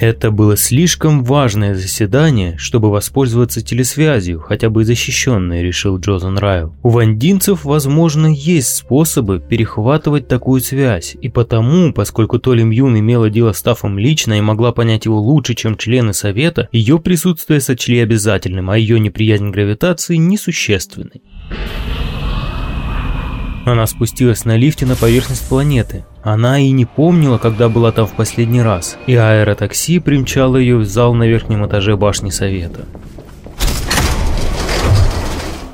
Это было слишком важное заседание, чтобы воспользоваться телесвязью, хотя бы защищенной, решил Джозен Райл. У вандинцев, возможно, есть способы перехватывать такую связь, и потому, поскольку Толи Мьюн имела дело с Тафом лично и могла понять его лучше, чем члены Совета, ее присутствие сочли обязательным, а ее неприязнь гравитации несущественной. Она спустилась на лифте на поверхность планеты. Она и не помнила, когда была там в последний раз, и аэротакси примчало ее в зал на верхнем этаже башни Совета.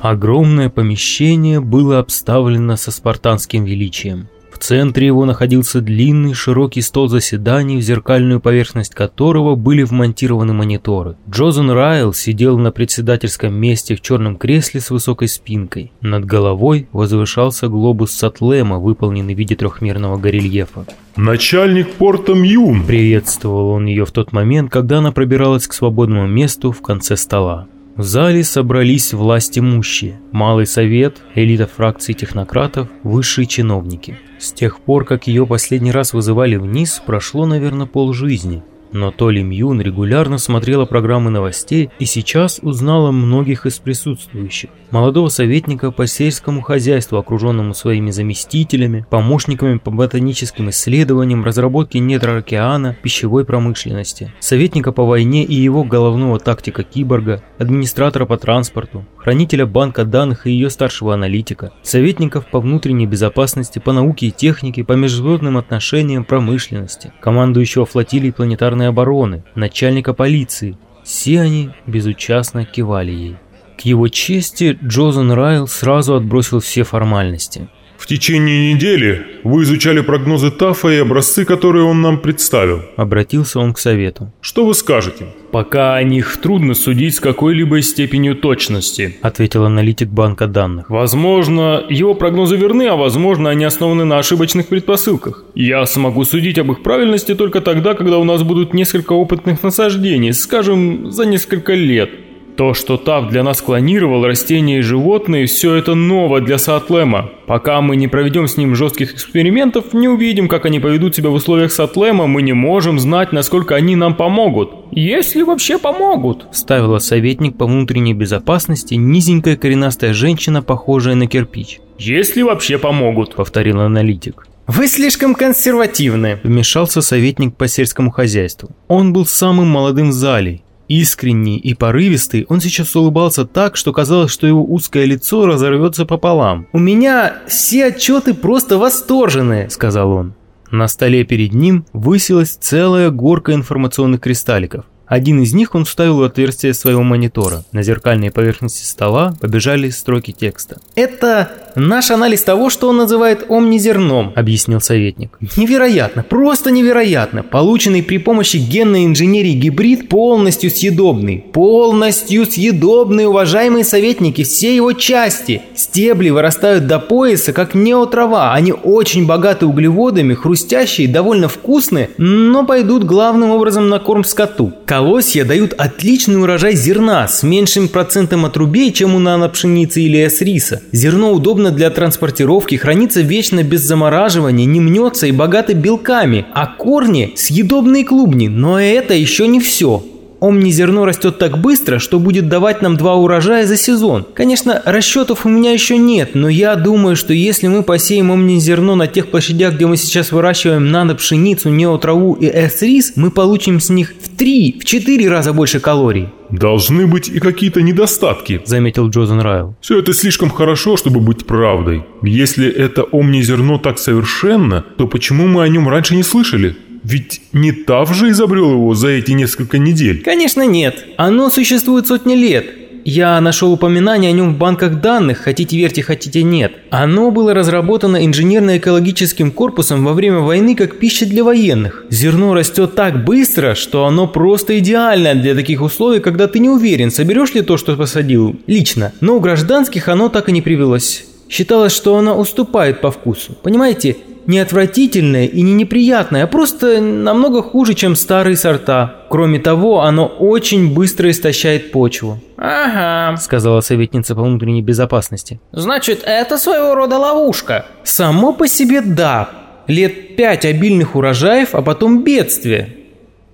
Огромное помещение было обставлено со спартанским величием. В центре его находился длинный широкий стол заседаний, в зеркальную поверхность которого были вмонтированы мониторы. Джозен Райл сидел на председательском месте в черном кресле с высокой спинкой. Над головой возвышался глобус Сатлема, выполненный в виде трехмерного горельефа. «Начальник порта Мьюн!» Приветствовал он ее в тот момент, когда она пробиралась к свободному месту в конце стола. В зале собрались власть имущие, малый совет, элита фракции технократов, высшие чиновники. С тех пор, как ее последний раз вызывали вниз, прошло, наверное, полжизни. Но Толи Мьюн регулярно смотрела программы новостей и сейчас узнала многих из присутствующих. Молодого советника по сельскому хозяйству, окруженному своими заместителями, помощниками по ботаническим исследованиям, разработке недр океана, пищевой промышленности, советника по войне и его головного тактика киборга, администратора по транспорту, хранителя банка данных и ее старшего аналитика, советников по внутренней безопасности, по науке и технике, по международным отношениям, промышленности, командующего флотилией планетарной обороны, начальника полиции. Все они безучастно кивали ей. К его чести Джозен Райл сразу отбросил все формальности. В течение недели вы изучали прогнозы Тафа и образцы, которые он нам представил. Обратился он к совету. Что вы скажете? Пока о них трудно судить с какой-либо степенью точности, ответил аналитик банка данных. Возможно, его прогнозы верны, а возможно, они основаны на ошибочных предпосылках. Я смогу судить об их правильности только тогда, когда у нас будут несколько опытных насаждений, скажем, за несколько лет. То, что Тав для нас клонировал растения и животные, все это ново для Сатлема. Пока мы не проведем с ним жестких экспериментов, не увидим, как они поведут себя в условиях Сатлема, мы не можем знать, насколько они нам помогут. Если вообще помогут. Ставила советник по внутренней безопасности низенькая коренастая женщина, похожая на кирпич. Если вообще помогут, повторил аналитик. «Вы слишком консервативны», – вмешался советник по сельскому хозяйству. Он был самым молодым в зале Искренний и порывистый, он сейчас улыбался так, что казалось, что его узкое лицо разорвется пополам. «У меня все отчеты просто восторженные», — сказал он. На столе перед ним высилась целая горка информационных кристалликов. Один из них он вставил в отверстие своего монитора. На зеркальной поверхности стола побежали строки текста. «Это наш анализ того, что он называет омнизерном», — объяснил советник. «Невероятно, просто невероятно. Полученный при помощи генной инженерии гибрид полностью съедобный. Полностью съедобный, уважаемые советники, все его части. Стебли вырастают до пояса, как неотрава. Они очень богаты углеводами, хрустящие, довольно вкусные, но пойдут главным образом на корм скоту колосья дают отличный урожай зерна с меньшим процентом отрубей, чем у нанопшеницы или эсриса. Зерно удобно для транспортировки, хранится вечно без замораживания, не мнется и богато белками, а корни – съедобные клубни. Но это еще не все. Омнизерно растет так быстро, что будет давать нам два урожая за сезон. Конечно, расчетов у меня еще нет, но я думаю, что если мы посеем омнизерно на тех площадях, где мы сейчас выращиваем нано-пшеницу, неотраву и эс-рис, мы получим с них в три, в четыре раза больше калорий. «Должны быть и какие-то недостатки», — заметил Джозен Райл. «Все это слишком хорошо, чтобы быть правдой. Если это омнизерно так совершенно, то почему мы о нем раньше не слышали?» Ведь не Тав же изобрел его за эти несколько недель. Конечно нет. Оно существует сотни лет. Я нашел упоминание о нем в банках данных, хотите верьте, хотите нет. Оно было разработано инженерно-экологическим корпусом во время войны как пища для военных. Зерно растет так быстро, что оно просто идеально для таких условий, когда ты не уверен, соберешь ли то, что посадил, лично. Но у гражданских оно так и не привелось. Считалось, что оно уступает по вкусу. Понимаете, не отвратительное и не неприятное, а просто намного хуже, чем старые сорта. Кроме того, оно очень быстро истощает почву. «Ага», — сказала советница по внутренней безопасности. «Значит, это своего рода ловушка». «Само по себе да. Лет пять обильных урожаев, а потом бедствие.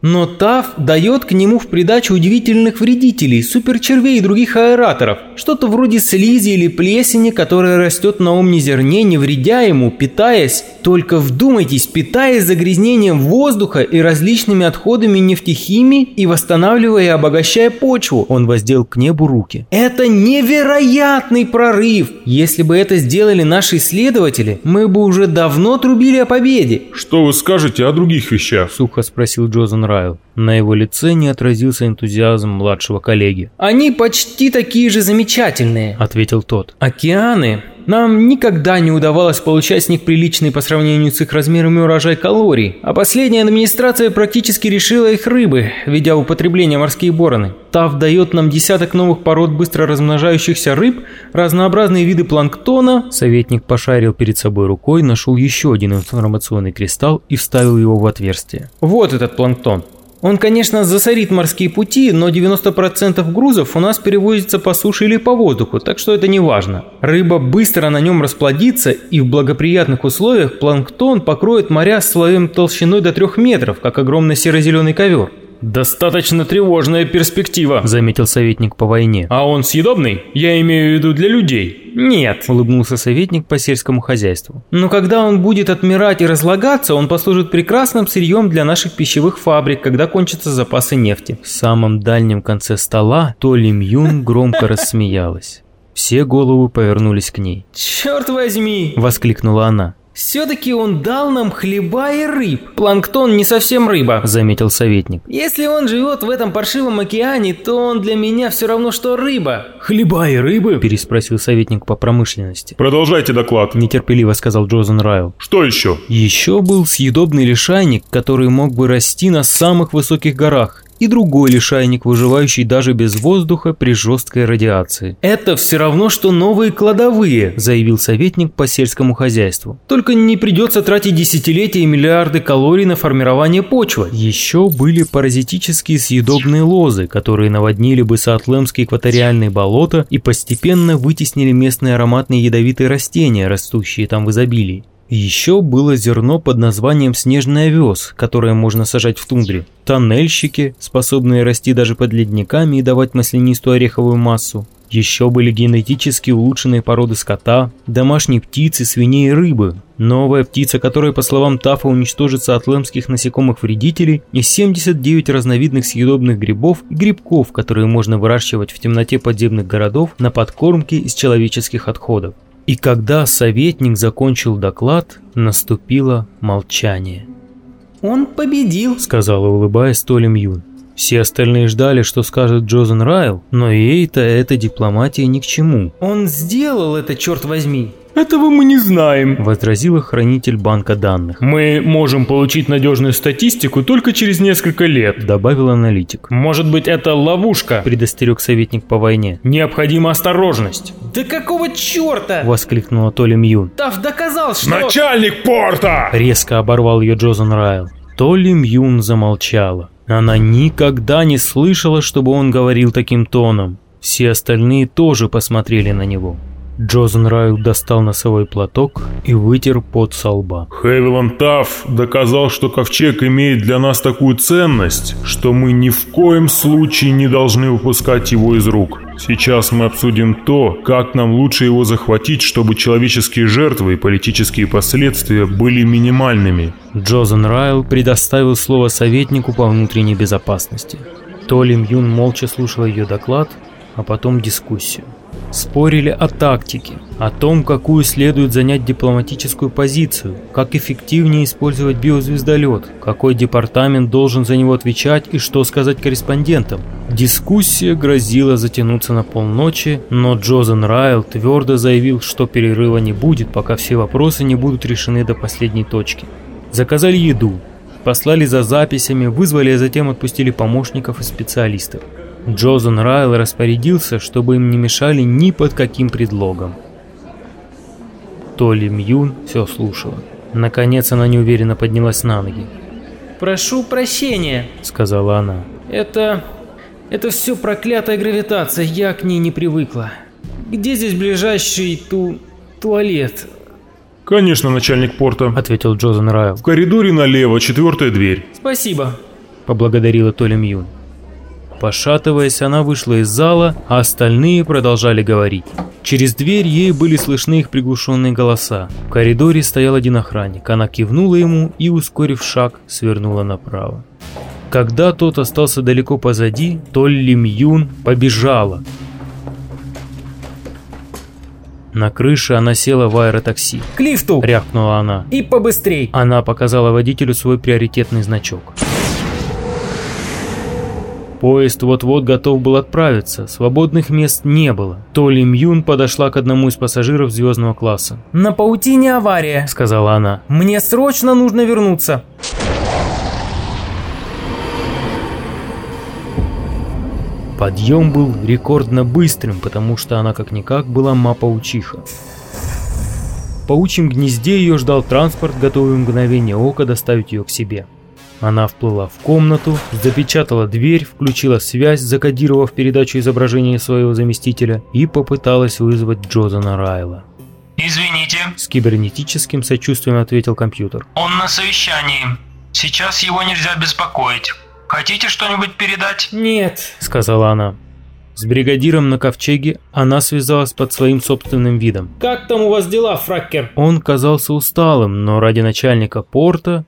Но ТАФ дает к нему в придачу удивительных вредителей, суперчервей и других аэраторов. Что-то вроде слизи или плесени, которая растет на омнизерне, не вредя ему, питаясь, только вдумайтесь, питаясь загрязнением воздуха и различными отходами нефтехимии и восстанавливая и обогащая почву. Он воздел к небу руки. Это невероятный прорыв! Если бы это сделали наши исследователи, мы бы уже давно трубили о победе. Что вы скажете о других вещах? Сухо спросил Джозен Райл. На его лице не отразился энтузиазм младшего коллеги. «Они почти такие же замечательные», — ответил тот. «Океаны нам никогда не удавалось получать с них приличный по сравнению с их размерами урожай калорий, а последняя администрация практически решила их рыбы, ведя употребление морские бороны. ТАВ дает нам десяток новых пород быстро размножающихся рыб, разнообразные виды планктона. Советник пошарил перед собой рукой, нашел еще один информационный кристалл и вставил его в отверстие. Вот этот планктон. Он, конечно, засорит морские пути, но 90% грузов у нас перевозится по суше или по воздуху, так что это не важно. Рыба быстро на нем расплодится, и в благоприятных условиях планктон покроет моря слоем толщиной до 3 метров, как огромный серо-зеленый ковер. «Достаточно тревожная перспектива», — заметил советник по войне. «А он съедобный? Я имею в виду для людей». «Нет», — улыбнулся советник по сельскому хозяйству. «Но когда он будет отмирать и разлагаться, он послужит прекрасным сырьем для наших пищевых фабрик, когда кончатся запасы нефти». В самом дальнем конце стола Толи Мьюн громко рассмеялась. Все головы повернулись к ней. «Черт возьми!» – воскликнула она. «Все-таки он дал нам хлеба и рыб. Планктон не совсем рыба», – заметил советник. «Если он живет в этом паршивом океане, то он для меня все равно, что рыба». «Хлеба и рыбы?» – переспросил советник по промышленности. «Продолжайте доклад», – нетерпеливо сказал Джозен Райл. «Что еще?» «Еще был съедобный лишайник, который мог бы расти на самых высоких горах и другой лишайник, выживающий даже без воздуха при жесткой радиации. «Это все равно, что новые кладовые», – заявил советник по сельскому хозяйству. «Только не придется тратить десятилетия и миллиарды калорий на формирование почвы». Еще были паразитические съедобные лозы, которые наводнили бы Саатлемские экваториальные болота и постепенно вытеснили местные ароматные ядовитые растения, растущие там в изобилии. Еще было зерно под названием снежный овес, которое можно сажать в тундре. Тоннельщики, способные расти даже под ледниками и давать маслянистую ореховую массу. Еще были генетически улучшенные породы скота, домашние птицы, свиней и рыбы. Новая птица, которая, по словам Тафа, уничтожит атлемских насекомых-вредителей, и 79 разновидных съедобных грибов и грибков, которые можно выращивать в темноте подземных городов на подкормке из человеческих отходов. И когда советник закончил доклад, наступило молчание. «Он победил», — сказала, улыбаясь Толи Мьюн. Все остальные ждали, что скажет Джозен Райл, но ей-то эта дипломатия ни к чему. «Он сделал это, черт возьми!» «Этого мы не знаем», – возразила хранитель банка данных. «Мы можем получить надежную статистику только через несколько лет», – добавил аналитик. «Может быть, это ловушка», – предостерег советник по войне. «Необходима осторожность». «Да какого черта?» – воскликнула Толи Мьюн. «Тав доказал, что...» «Начальник порта!» – резко оборвал ее Джозен Райл. Толи Мьюн замолчала. Она никогда не слышала, чтобы он говорил таким тоном. Все остальные тоже посмотрели на него. Джозен Райл достал носовой платок и вытер пот со лба. Хевилан Тафф доказал, что ковчег имеет для нас такую ценность, что мы ни в коем случае не должны выпускать его из рук. Сейчас мы обсудим то, как нам лучше его захватить, чтобы человеческие жертвы и политические последствия были минимальными. Джозен Райл предоставил слово советнику по внутренней безопасности. Толи Мьюн молча слушал ее доклад, а потом дискуссию. Спорили о тактике, о том, какую следует занять дипломатическую позицию, как эффективнее использовать биозвездолет, какой департамент должен за него отвечать и что сказать корреспондентам. Дискуссия грозила затянуться на полночи, но Джозен Райл твердо заявил, что перерыва не будет, пока все вопросы не будут решены до последней точки. Заказали еду, послали за записями, вызвали, а затем отпустили помощников и специалистов. Джозен Райл распорядился, чтобы им не мешали ни под каким предлогом. Толи Мьюн все слушала. Наконец она неуверенно поднялась на ноги. «Прошу прощения», — сказала она. «Это... это все проклятая гравитация, я к ней не привыкла. Где здесь ближайший ту... туалет?» «Конечно, начальник порта», — ответил Джозен Райл. «В коридоре налево, четвертая дверь». «Спасибо». – поблагодарила Толя Мьюн. Пошатываясь, она вышла из зала, а остальные продолжали говорить. Через дверь ей были слышны их приглушенные голоса. В коридоре стоял один охранник. Она кивнула ему и, ускорив шаг, свернула направо. Когда тот остался далеко позади, Толли Мьюн побежала. На крыше она села в аэротакси. «К лифту!» – рявкнула она. «И побыстрей!» Она показала водителю свой приоритетный значок. Поезд вот-вот готов был отправиться, свободных мест не было. Толи Мьюн подошла к одному из пассажиров звездного класса. «На паутине авария», — сказала она. «Мне срочно нужно вернуться». Подъем был рекордно быстрым, потому что она как-никак была ма-паучиха. В паучьем гнезде ее ждал транспорт, готовый в мгновение ока доставить ее к себе. Она вплыла в комнату, запечатала дверь, включила связь, закодировав передачу изображения своего заместителя и попыталась вызвать Джозана Райла. «Извините», — с кибернетическим сочувствием ответил компьютер. «Он на совещании. Сейчас его нельзя беспокоить. Хотите что-нибудь передать?» «Нет», — сказала она. С бригадиром на ковчеге она связалась под своим собственным видом. «Как там у вас дела, фраккер?» Он казался усталым, но ради начальника порта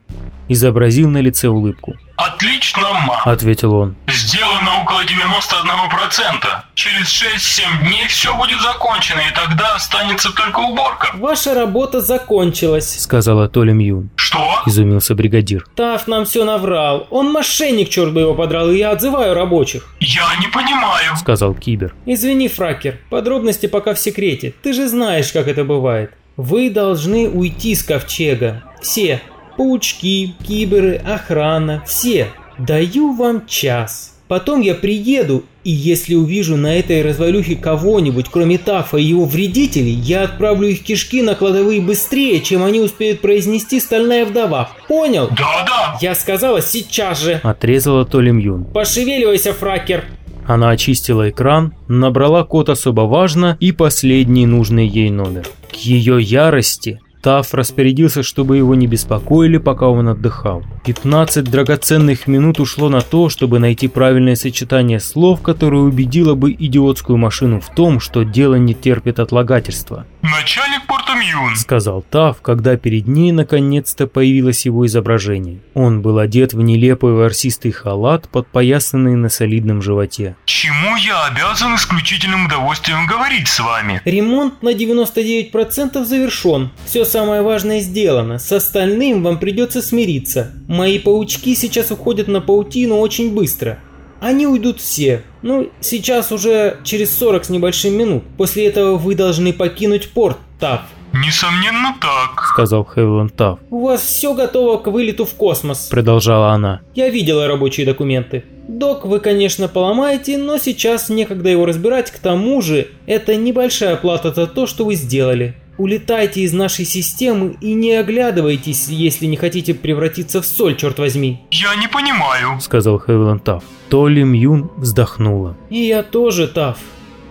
изобразил на лице улыбку. «Отлично, ма!» – ответил он. «Сделано около 91%. Через 6-7 дней все будет закончено, и тогда останется только уборка». «Ваша работа закончилась», – сказала Толя Мьюн. «Что?» – изумился бригадир. «Таф нам все наврал. Он мошенник, черт бы его подрал, и я отзываю рабочих». «Я не понимаю», – сказал Кибер. «Извини, Фракер, подробности пока в секрете. Ты же знаешь, как это бывает. Вы должны уйти с ковчега. Все, Паучки, киберы, охрана, все. Даю вам час. Потом я приеду, и если увижу на этой развалюхе кого-нибудь, кроме Тафа и его вредителей, я отправлю их кишки на кладовые быстрее, чем они успеют произнести стальная вдова. Понял? Да, да. Я сказала сейчас же. Отрезала Толим Юн. Пошевеливайся, фракер. Она очистила экран, набрала код особо важно и последний нужный ей номер. К ее ярости Таф распорядился, чтобы его не беспокоили, пока он отдыхал. 15 драгоценных минут ушло на то, чтобы найти правильное сочетание слов, которое убедило бы идиотскую машину в том, что дело не терпит отлагательства. «Начальник порта Мьюн», — сказал Таф, когда перед ней наконец-то появилось его изображение. Он был одет в нелепый ворсистый халат, подпоясанный на солидном животе. «Чему я обязан исключительным удовольствием говорить с вами?» «Ремонт на 99% завершен. Все самое важное сделано. С остальным вам придется смириться. Мои паучки сейчас уходят на паутину очень быстро. Они уйдут все. Ну, сейчас уже через 40 с небольшим минут. После этого вы должны покинуть порт, Таф. «Несомненно так», — сказал Хевиланд Тафф. «У вас все готово к вылету в космос», — продолжала она. «Я видела рабочие документы. Док вы, конечно, поломаете, но сейчас некогда его разбирать. К тому же, это небольшая плата за то, что вы сделали. Улетайте из нашей системы и не оглядывайтесь, если не хотите превратиться в соль, черт возьми. Я не понимаю, сказал Хевиланд Тафф. Толли Мьюн вздохнула. И я тоже, Тафф.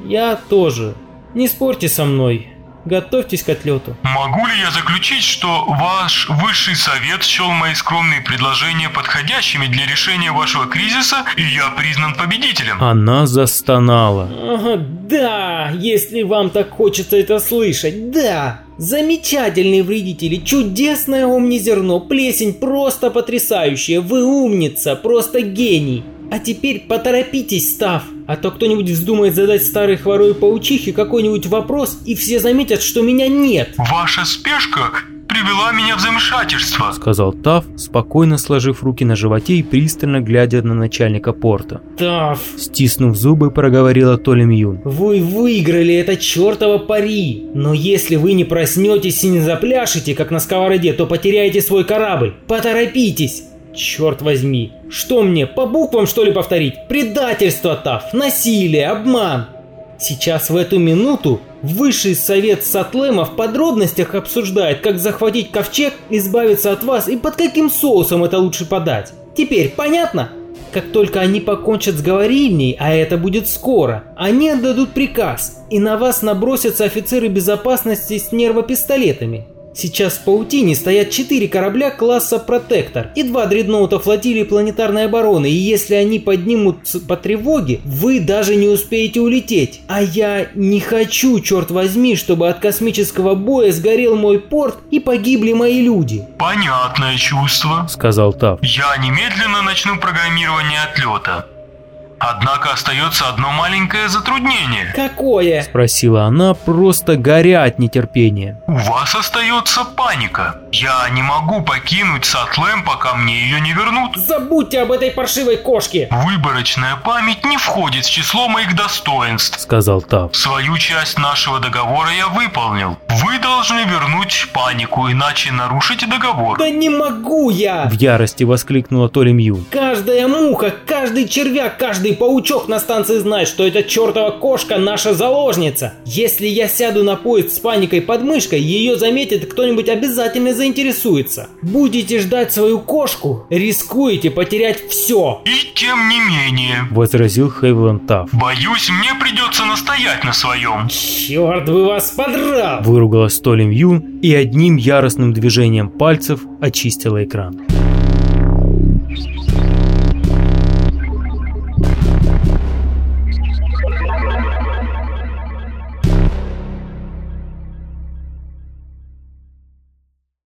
Я тоже. Не спорьте со мной. Готовьтесь к отлету. Могу ли я заключить, что ваш высший совет счел мои скромные предложения подходящими для решения вашего кризиса, и я признан победителем? Она застонала. Ага, да, если вам так хочется это слышать, да. Замечательные вредители, чудесное омнизерно, плесень просто потрясающая, вы умница, просто гений. А теперь поторопитесь, Став, а то кто-нибудь вздумает задать старой хворой паучихе какой-нибудь вопрос, и все заметят, что меня нет. Ваша спешка привела меня в замешательство», — сказал Тав, спокойно сложив руки на животе и пристально глядя на начальника порта. «Тав!» — стиснув зубы, проговорила Толи Мьюн. «Вы выиграли это чертово пари! Но если вы не проснетесь и не запляшете, как на сковороде, то потеряете свой корабль! Поторопитесь!» Черт возьми, что мне, по буквам что ли повторить? Предательство, Таф, насилие, обман. Сейчас в эту минуту Высший совет Сатлема в подробностях обсуждает, как захватить ковчег, избавиться от вас и под каким соусом это лучше подать. Теперь понятно? Как только они покончат с говорильней, а это будет скоро, они отдадут приказ, и на вас набросятся офицеры безопасности с нервопистолетами. Сейчас в паутине стоят четыре корабля класса «Протектор» и два дредноута флотилии планетарной обороны, и если они поднимут по тревоге, вы даже не успеете улететь. А я не хочу, черт возьми, чтобы от космического боя сгорел мой порт и погибли мои люди. Понятное чувство, сказал Тав. Я немедленно начну программирование отлета. Однако остается одно маленькое затруднение. Какое? Спросила она, просто горя от нетерпения. У вас остается паника. Я не могу покинуть Сатлэм, пока мне ее не вернут. Забудьте об этой паршивой кошке. Выборочная память не входит в число моих достоинств. Сказал Тав. Свою часть нашего договора я выполнил. Вы должны вернуть панику, иначе нарушите договор. Да не могу я! В ярости воскликнула Толи Мью. Каждая муха, каждый червяк, каждый паучок на станции знает, что эта чертова кошка наша заложница. Если я сяду на поезд с паникой под мышкой, ее заметит кто-нибудь обязательно заинтересуется. Будете ждать свою кошку, рискуете потерять все. И тем не менее, возразил Хейвланд Тав. Боюсь, мне придется настоять на своем. Черт бы вас подрал! Толи Мью и одним яростным движением пальцев очистила экран.